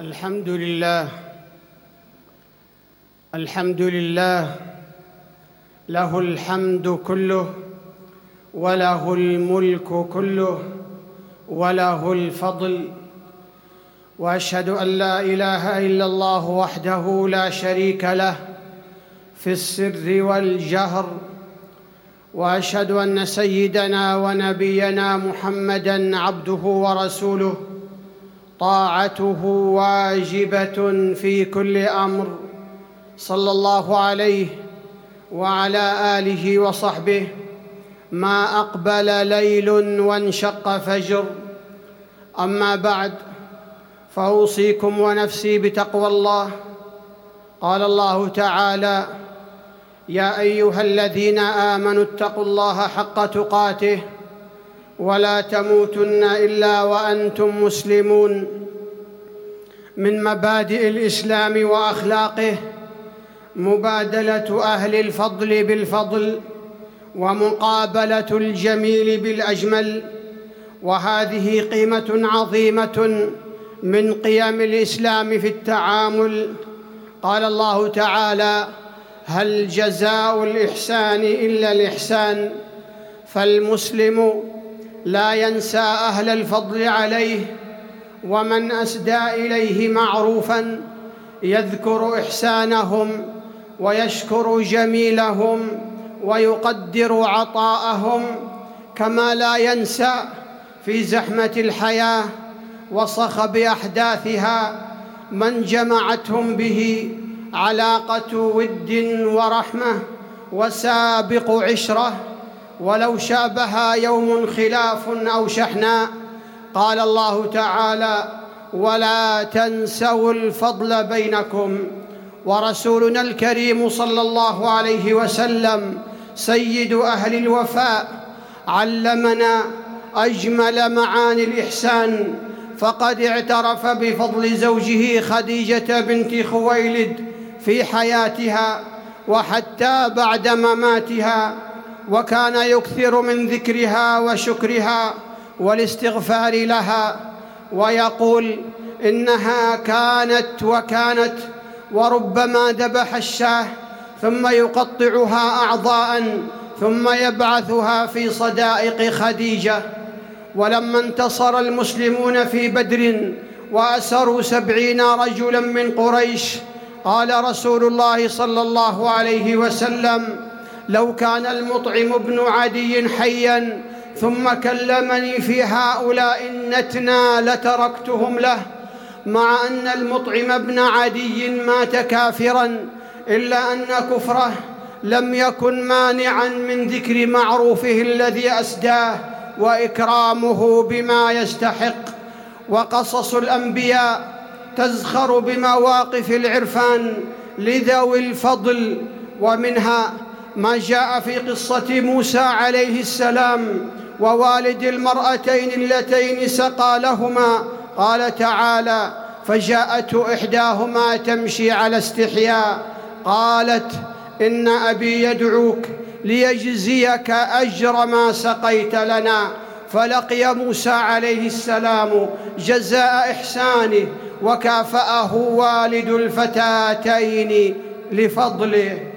الحمد لله. الحمد لله. له الحمد كله وله الملك كله وله الفضل. وأشهد أن لا إله إلا الله وحده لا شريك له في السر والجهر. وأشهد أن سيدنا ونبينا محمدا عبده ورسوله. طاعته واجبة في كل أمر صلى الله عليه وعلى آله وصحبه ما أقبل ليل وانشق فجر. أما بعد فأوصيكم ونفسي بتقوى الله. قال الله تعالى يا أيها الذين آمنوا اتقوا الله حق تقاته ولا تموتن إلا وأنتم مسلمون. من مبادئ الإسلام وأخلاقه مبادلة أهل الفضل بالفضل ومقابلة الجميل بالأجمل وهذه قيمة عظيمة من قيم الإسلام في التعامل. قال الله تعالى هل جزاء الإحسان إلا الإحسان فالمسلم لا ينسى أهل الفضل عليه ومن أسدى إليه معروفا يذكر إحسانهم ويشكر جميلهم ويقدر عطاءهم كما لا ينسى في زحمة الحياة وصخب احداثها من جمعتهم به علاقة ود ورحمة وسابق عشرة. ولو شابها يوم خلاف أو شحناء قال الله تعالى ولا تنسوا الفضل بينكم. ورسولنا الكريم صلى الله عليه وسلم سيد أهل الوفاء علمنا أجمل معاني الإحسان. فقد اعترف بفضل زوجه خديجة بنت خويلد في حياتها وحتى بعد مماتها. وكان يكثر من ذكرها وشكرها والاستغفار لها ويقول إنها كانت وكانت وربما ذبح الشاه ثم يقطعها أعضاء ثم يبعثها في صدائق خديجة. ولما انتصر المسلمون في بدر وأسروا سبعين رجلا من قريش قال رسول الله صلى الله عليه وسلم لو كان المطعم بن عدي حيا ثم كلمني في هؤلاء النتنا لتركتهم له مع أن المطعم بن عدي مات كافرا إلا أن كفره لم يكن مانعا من ذكر معروفه الذي أسداه وإكرامه بما يستحق. وقصص الأنبياء تزخر بمواقف العرفان لذوي الفضل ومنها ما جاء في قصة موسى عليه السلام ووالد المرأتين اللتين سقى لهما. قال تعالى فجاءته إحداهما تمشي على استحياء. قالت إن أبي يدعوك ليجزيك أجر ما سقيت لنا. فلقي موسى عليه السلام جزاء إحسانه وكافأه والد الفتاتين لفضله.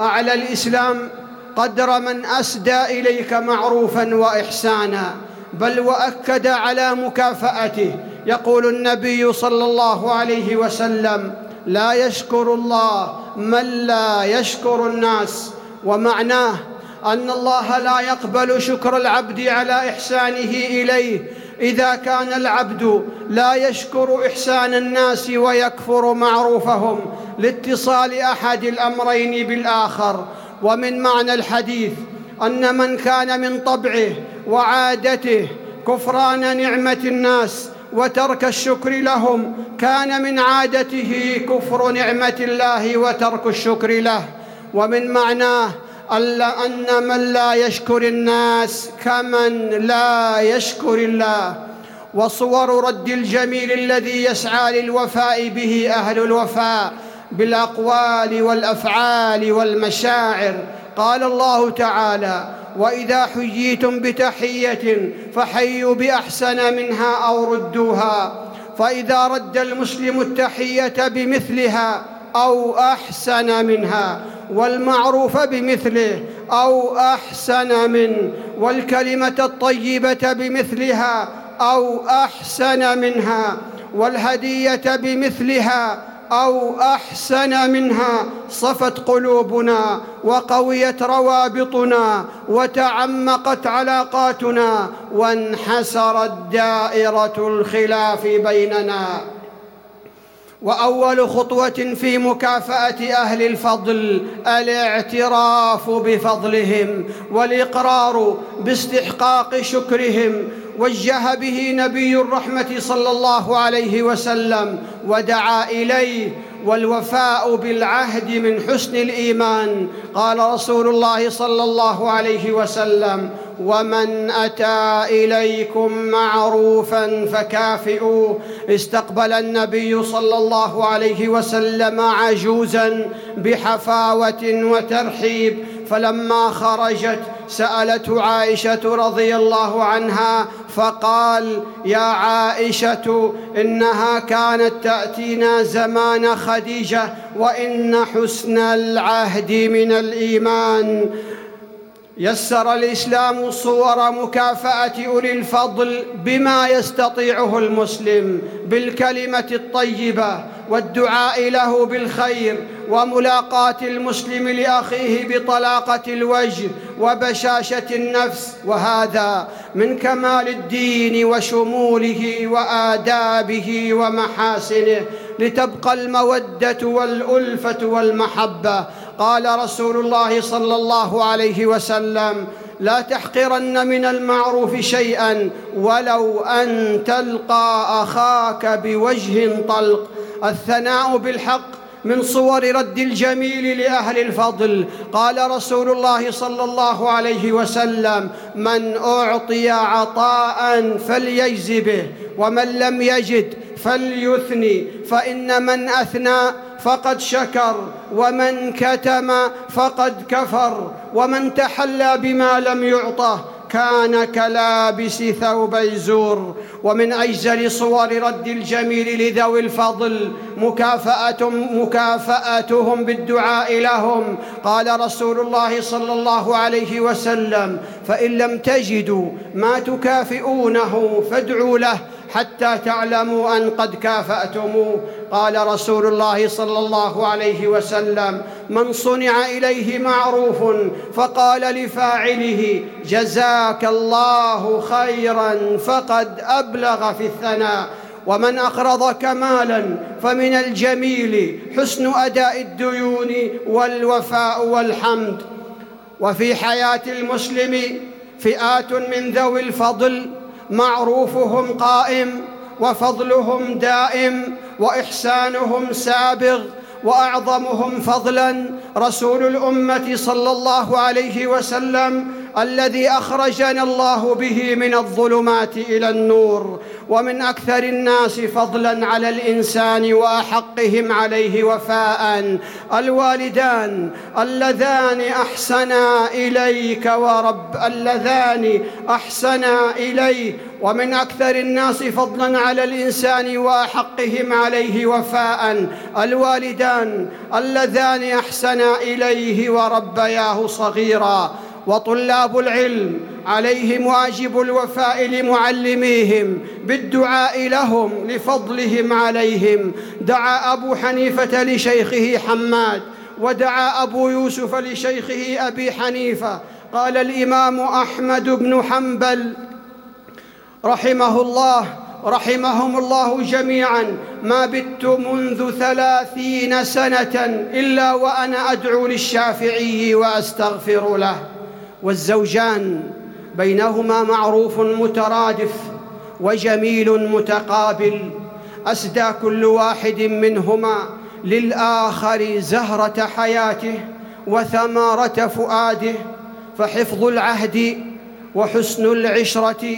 أعلى الإسلام قدر من أسدى إليك معروفا واحسانا بل وأكد على مكافأته. يقول النبي صلى الله عليه وسلم لا يشكر الله من لا يشكر الناس ومعناه أن الله لا يقبل شكر العبد على إحسانه إليه إذا كان العبد لا يشكر إحسان الناس ويكفر معروفهم لاتصال أحد الأمرين بالآخر. ومن معنى الحديث أن من كان من طبعه وعادته كفران نعمة الناس وترك الشكر لهم كان من عادته كفر نعمة الله وترك الشكر له. ومن معناه ألا أن من لا يشكر الناس كمن لا يشكر الله. وصور رد الجميل الذي يسعى للوفاء به أهل الوفاء بالأقوال والأفعال والمشاعر. قال الله تعالى وإذا حييتم بتحية فحيوا بأحسن منها أو ردوها. فإذا رد المسلم التحية بمثلها أو أحسن منها والمعروف بمثله أو أحسن من والكلمة الطيبة بمثلها أو أحسن منها والهدية بمثلها أو أحسن منها صفت قلوبنا وقويت روابطنا وتعمقت علاقاتنا وانحسرت دائرة الخلاف بيننا. وأول خطوة في مكافأة أهل الفضل الاعتراف بفضلهم والإقرار باستحقاق شكرهم وجه به نبي الرحمة صلى الله عليه وسلم ودعا إليه والوفاء بالعهد من حسن الإيمان. قال رسول الله صلى الله عليه وسلم ومن أتى إليكم معروفا فكافئوه. استقبل النبي صلى الله عليه وسلم عجوزا بحفاوة وترحيب. فلما خرجت سألته عائشة رضي الله عنها فقال يا عائشة إنها كانت تأتينا زمان خديجة وإن حسن العهد من الإيمان. يسر الإسلام صور مكافأة أولي الفضل بما يستطيعه المسلم بالكلمة الطيبة والدعاء له بالخير وملاقاة المسلم لأخيه بطلاقة الوجه وبشاشة النفس وهذا من كمال الدين وشموله وآدابه ومحاسنه لتبقى المودة والألفة والمحبة قال رسول الله صلى الله عليه وسلم لا تحقرن من المعروف شيئا ولو أن تلقى أخاك بوجه طلق. الثناء بالحق من صور رد الجميل لأهل الفضل. قال رسول الله صلى الله عليه وسلم من أعطي عطاء فليجز به ومن لم يجد فليثني فإن من أثنى فقد شكر ومن كتم فقد كفر ومن تحلى بما لم يعطه كان كلابس ثوبي زور. ومن أجزل صور رد الجميل لذوي الفضل مكافأة مكافأتهم بالدعاء لهم. قال رسول الله صلى الله عليه وسلم فإن لم تجدوا ما تكافئونه فادعوا له حتى تعلموا أن قد كافاتموه قال رسول الله صلى الله عليه وسلم من صنع إليه معروف فقال لفاعله جزاك الله خيرا فقد أبلغ في الثناء. ومن اقرض كمالا فمن الجميل حسن أداء الديون والوفاء والحمد. وفي حياة المسلم فئات من ذوي الفضل معروفهم قائم وفضلهم دائم وإحسانهم سابغ وأعظمهم فضلا رسول الأمة صلى الله عليه وسلم الذي اخرجنا الله به من الظلمات إلى النور ومن أكثر الناس فضلا على الإنسان وأحقهم عليه وفاء. الوالدان اللذان أحسنا إليك ورب اللذان أحسنا اليه ومن أكثر الناس فضلا على الإنسان وأحقهم عليه وفاء. الوالدان اللذان أحسنا إليه وربياه صغيرا. وطلاب العلم عليهم واجب الوفاء لمعلميهم بالدعاء لهم لفضلهم عليهم. دعا أبو حنيفة لشيخه حماد ودعا أبو يوسف لشيخه أبي حنيفة. قال الإمام أحمد بن حنبل رحمه الله رحمهم الله جميعا ما بت منذ ثلاثين سنة إلا وأنا أدعو للشافعي وأستغفر له. والزوجان بينهما معروف مترادف وجميل متقابل. أسدى كل واحد منهما للآخر زهرة حياته وثمارة فؤاده. فحفظ العهد وحسن العشرة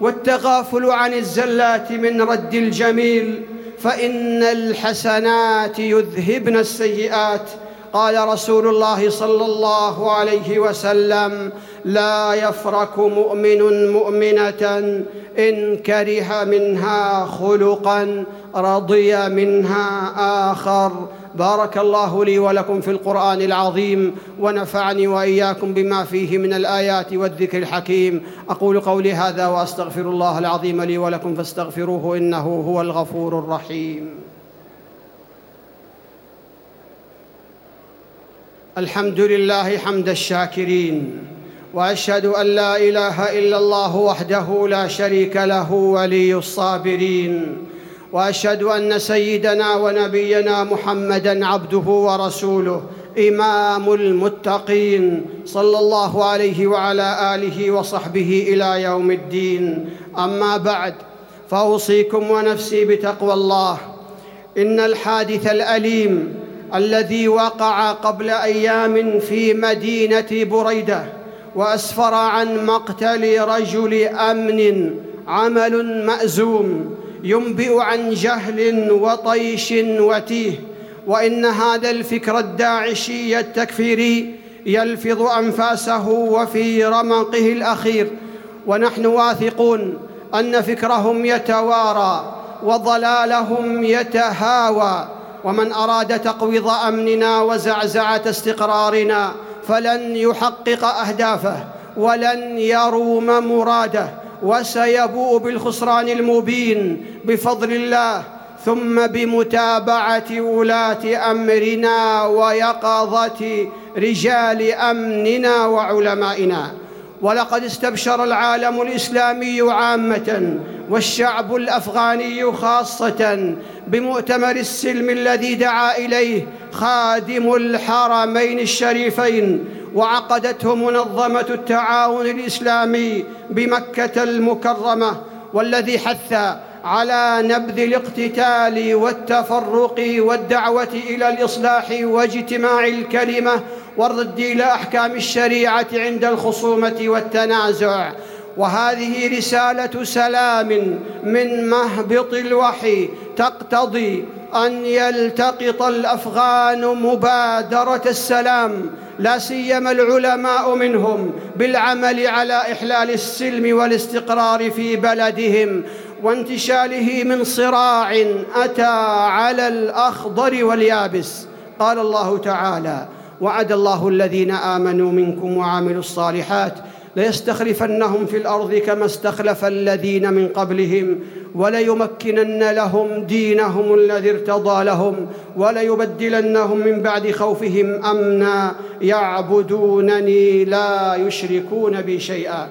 والتغافل عن الزلات من رد الجميل. فإن الحسنات يذهبن السيئات قال رسول الله صلى الله عليه وسلم لا يفرك مؤمن مؤمنة إن كره منها خلقا رضي منها آخر. بارك الله لي ولكم في القرآن العظيم ونفعني وإياكم بما فيه من الآيات والذكر الحكيم. أقول قولي هذا وأستغفر الله العظيم لي ولكم فاستغفروه إنه هو الغفور الرحيم. الحمد لله حمد الشاكرين وأشهد أن لا إله إلا الله وحده لا شريك له ولي الصابرين وأشهد أن سيدنا ونبينا محمدا عبده ورسوله إمام المتقين صلى الله عليه وعلى آله وصحبه إلى يوم الدين. أما بعد فأوصيكم ونفسي بتقوى الله. إن الحادث الأليم الذي وقع قبل أيام في مدينة بريدة وأسفر عن مقتل رجل أمن عمل مأزوم ينبئ عن جهل وطيش وتيه وإن هذا الفكر الداعشي التكفيري يلفظ أنفاسه وفي رمقه الأخير. ونحن واثقون أن فكرهم يتوارى وضلالهم يتهاوى. ومن أراد تقويض أمننا وزعزعة استقرارنا فلن يحقق أهدافه ولن يروم مراده وسيبوء بالخسران المبين بفضل الله ثم بمتابعة ولاة أمرنا ويقظه رجال أمننا وعلمائنا ولقد استبشر العالم الإسلامي عامة والشعب الأفغاني خاصة بمؤتمر السلم الذي دعا إليه خادم الحرمين الشريفين وعقدته منظمة التعاون الإسلامي بمكة المكرمة والذي حث على نبذ الاقتتال والتفرق والدعوة إلى الإصلاح واجتماع الكلمة والرد إلى أحكام الشريعة عند الخصومة والتنازع. وهذه رسالة سلام من مهبط الوحي. تقتضي أن يلتقط الأفغان مبادرة السلام لا سيما العلماء منهم بالعمل على إحلال السلم والاستقرار في بلدهم. وانتشاله من صراع أتى على الأخضر واليابس. قال الله تعالى وعد الله الذين آمنوا منكم وعملوا الصالحات ليستخلفنهم في الأرض كما استخلف الذين من قبلهم وليمكنن لهم دينهم الذي ارتضى لهم وليبدلنهم من بعد خوفهم أمنا يعبدونني لا يشركون بي شيئا.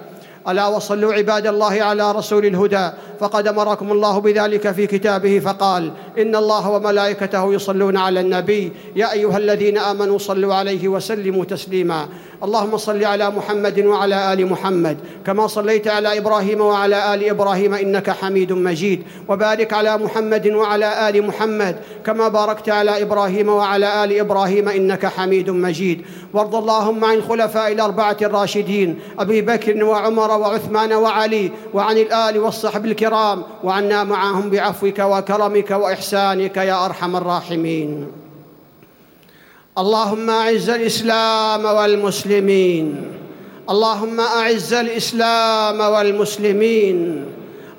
ألا وصلوا عباد الله على رسول الهدى فقد أمركم الله بذلك في كتابه فقال إن الله وملائكته يصلون على النبي. يا أيها الذين آمنوا صلوا عليه وسلموا تسليما. اللهم صل على محمد وعلى آل محمد كما صليت على إبراهيم وعلى آل إبراهيم إنك حميد مجيد. وبارك على محمد وعلى آل محمد كما باركت على إبراهيم وعلى آل إبراهيم إنك حميد مجيد. وارض اللهم عن الخلفاء الأربعة الراشدين أبي بكر وعمر وعثمان وعلي وعن الآل والصحب الكرام وعنا معهم بعفوك وكرمك واحسانك يا أرحم الراحمين. اللهم أعز الإسلام والمسلمين. اللهم أعز الإسلام والمسلمين.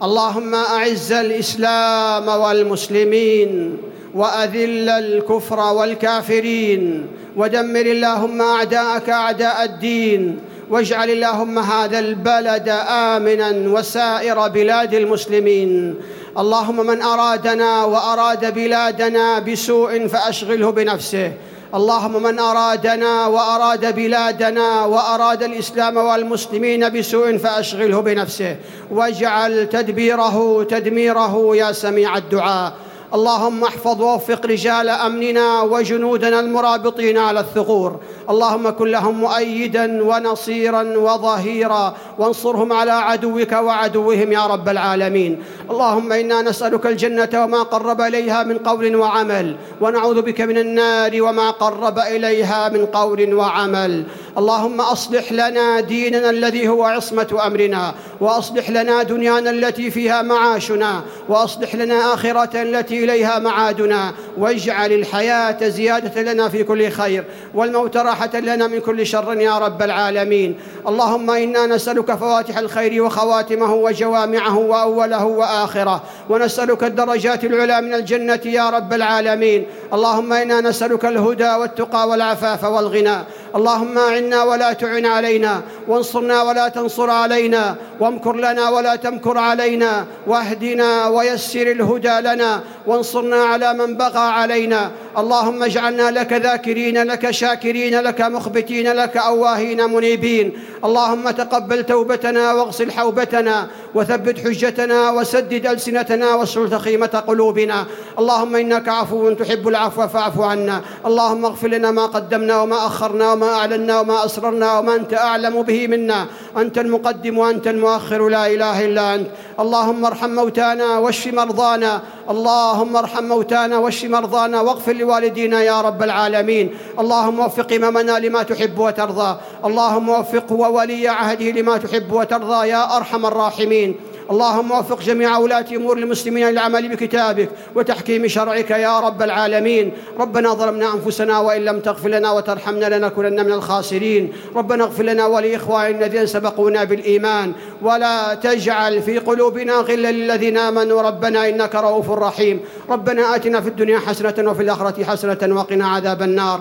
اللهم أعز الإسلام والمسلمين. وأذل الكفر والكافرين. ودمر اللهم أعداءك أعداء الدين. واجعل اللهم هذا البلد آمنا وسائر بلاد المسلمين. اللهم من أرادنا وأراد بلادنا بسوء فأشغله بنفسه. اللهم من أرادنا وأراد بلادنا وأراد الإسلام والمسلمين بسوء فأشغله بنفسه. واجعل تدبيره تدميره يا سميع الدعاء. اللهم احفظ ووفق رجال أمننا وجنودنا المرابطين على الثغور. اللهم كن لهم مؤيدا ونصيرا وظهيرا وانصرهم على عدوك وعدوهم يا رب العالمين. اللهم إنا نسألك الجنة وما قرب إليها من قول وعمل ونعوذ بك من النار وما قرب إليها من قول وعمل. اللهم أصلح لنا ديننا الذي هو عصمة أمرنا وأصلح لنا دنيانا التي فيها معاشنا وأصلح لنا اخره التي إليها معادنا واجعل الحياة زيادة لنا في كل خير والموت راحة لنا من كل شر يا رب العالمين. اللهم إنا نسألك فواتح الخير وخواتمه وجوامعه وأوله وآخره ونسألك الدرجات العلى من الجنة يا رب العالمين. اللهم إنا نسألك الهدى والتقى والعفاف والغنى. اللهم أعنا ولا تعن علينا وانصرنا ولا تنصر علينا وامكر لنا ولا تمكر علينا واهدنا ويسر الهدى لنا وانصرنا على من بغى علينا. اللهم اجعلنا لك ذاكرين لك شاكرين لك مخبتين لك أواهين منيبين. اللهم تقبل توبتنا واغسل حوبتنا وثبت حجتنا وسدد ألسنتنا واسلل خيمه قلوبنا. اللهم إنك عفو تحب العفو فاعف عنا. اللهم اغفر لنا ما قدمنا وما أخرنا وما أعلنا وما أسررنا وما أنت أعلم به منا. أنت المقدم وأنت المؤخر لا إله إلا أنت. اللهم ارحم موتانا واشف مرضانا. اللهم ارحم موتانا واشف مرضانا واغفر لوالدينا يا رب العالمين. اللهم وفق إمامنا لما تحب وترضى. اللهم وفقه وولي عهده لما تحب وترضى يا أرحم الراحمين. اللهم وفق جميع ولاة أمور المسلمين للعمل بكتابك وتحكيم شرعك يا رب العالمين. ربنا ظلمنا أنفسنا وإن لم تغفر لنا وترحمنا لنكونن من الخاسرين. ربنا اغفر لنا ولإخواننا الذين سبقونا بالإيمان. ولا تجعل في قلوبنا غلا للذين آمنوا. ربنا إنك رؤوف رحيم. ربنا آتنا في الدنيا حسنة وفي الآخرة حسنة وقنا عذاب النار.